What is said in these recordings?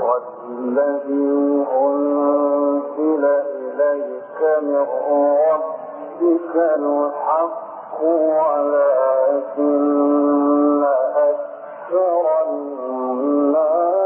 والذي أنزل إليك من ولكن أكثر الناس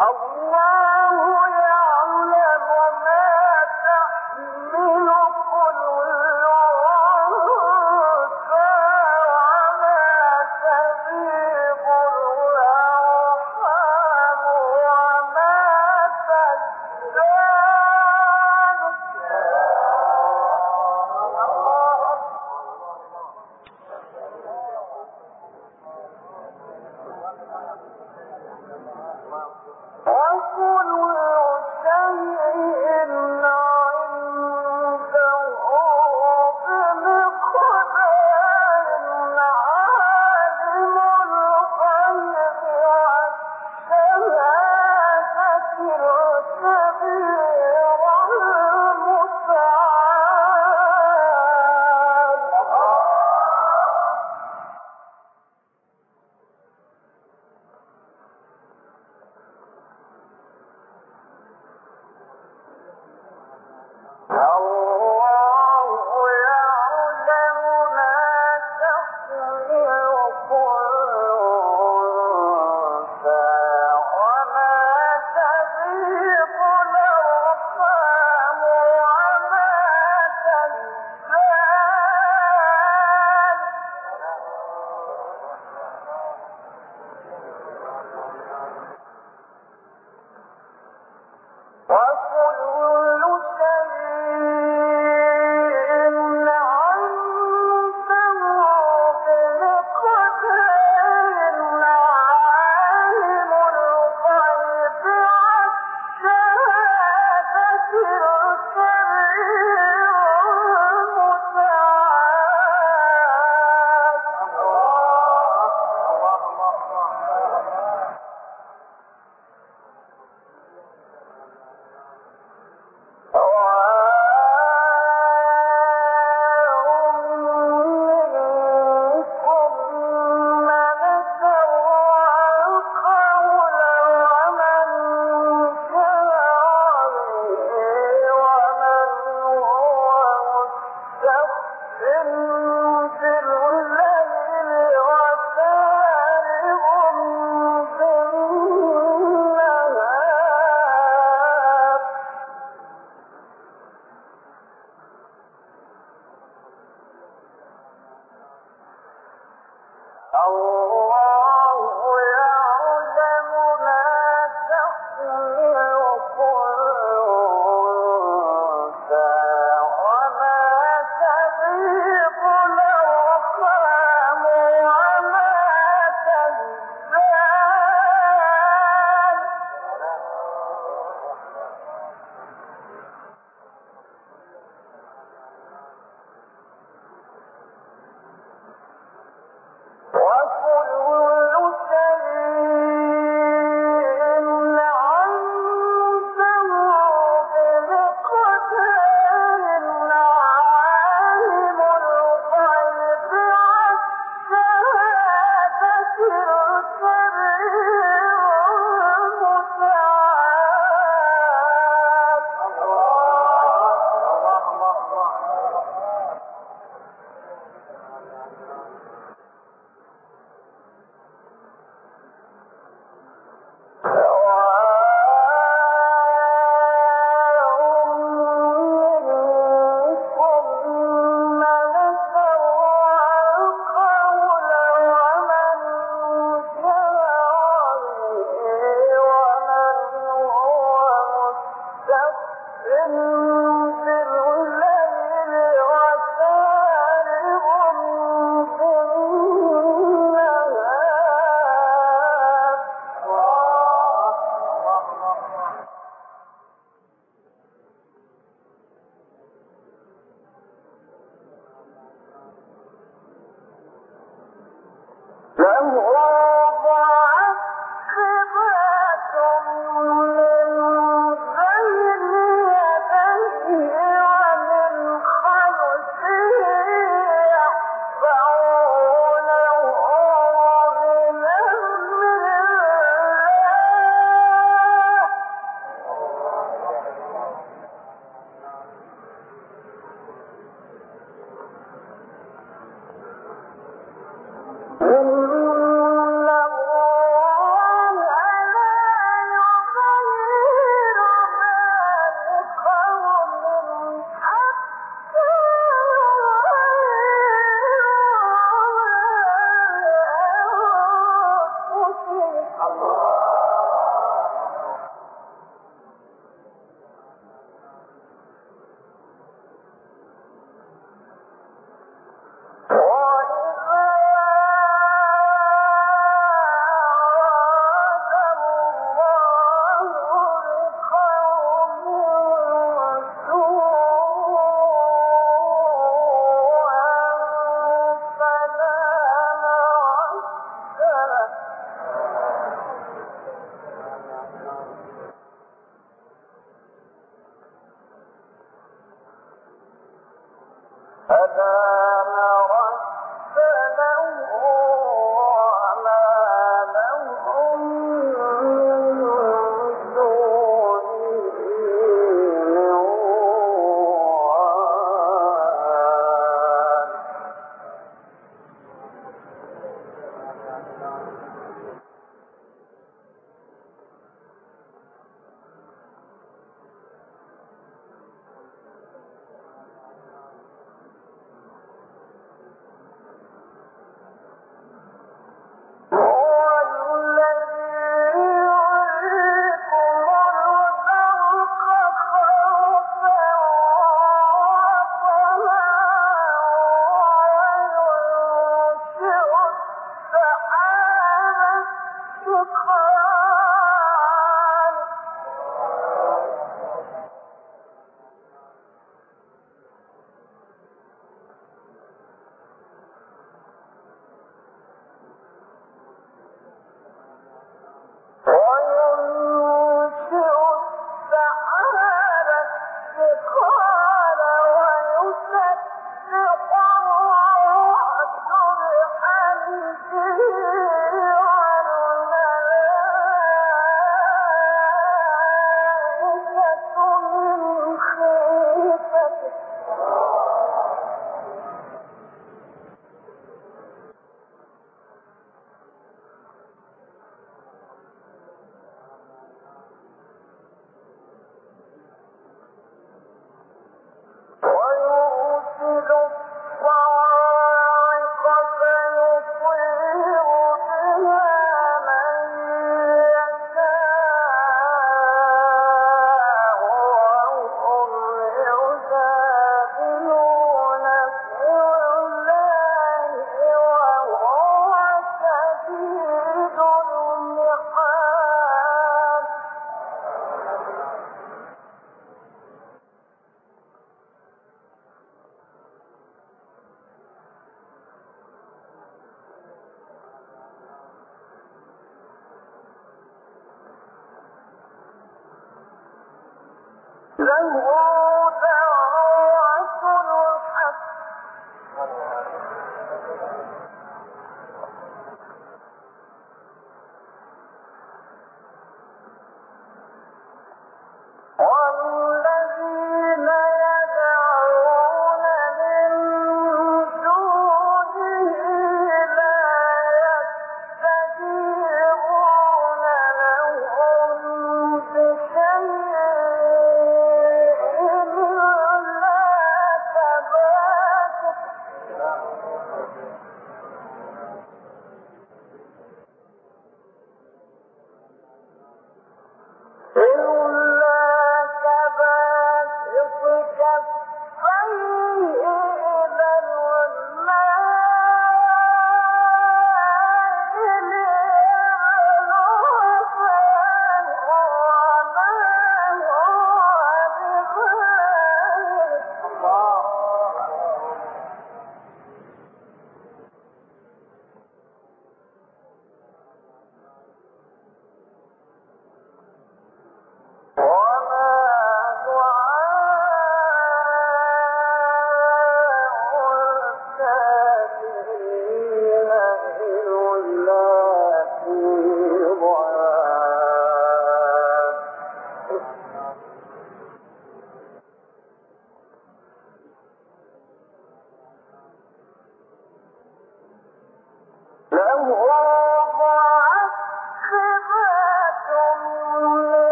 وكل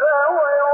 صدق